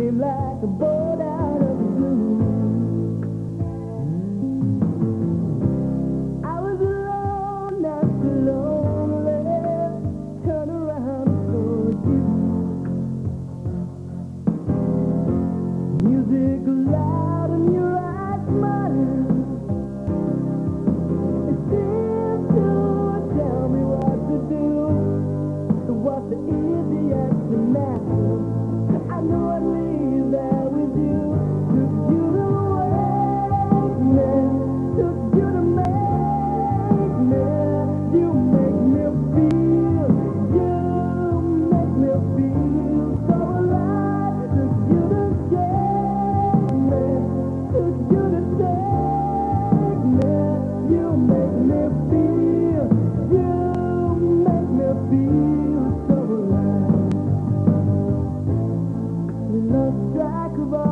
like a bird out of the blue. I was alone, not so lonely. Turn around you. Music loud and you. goodbye.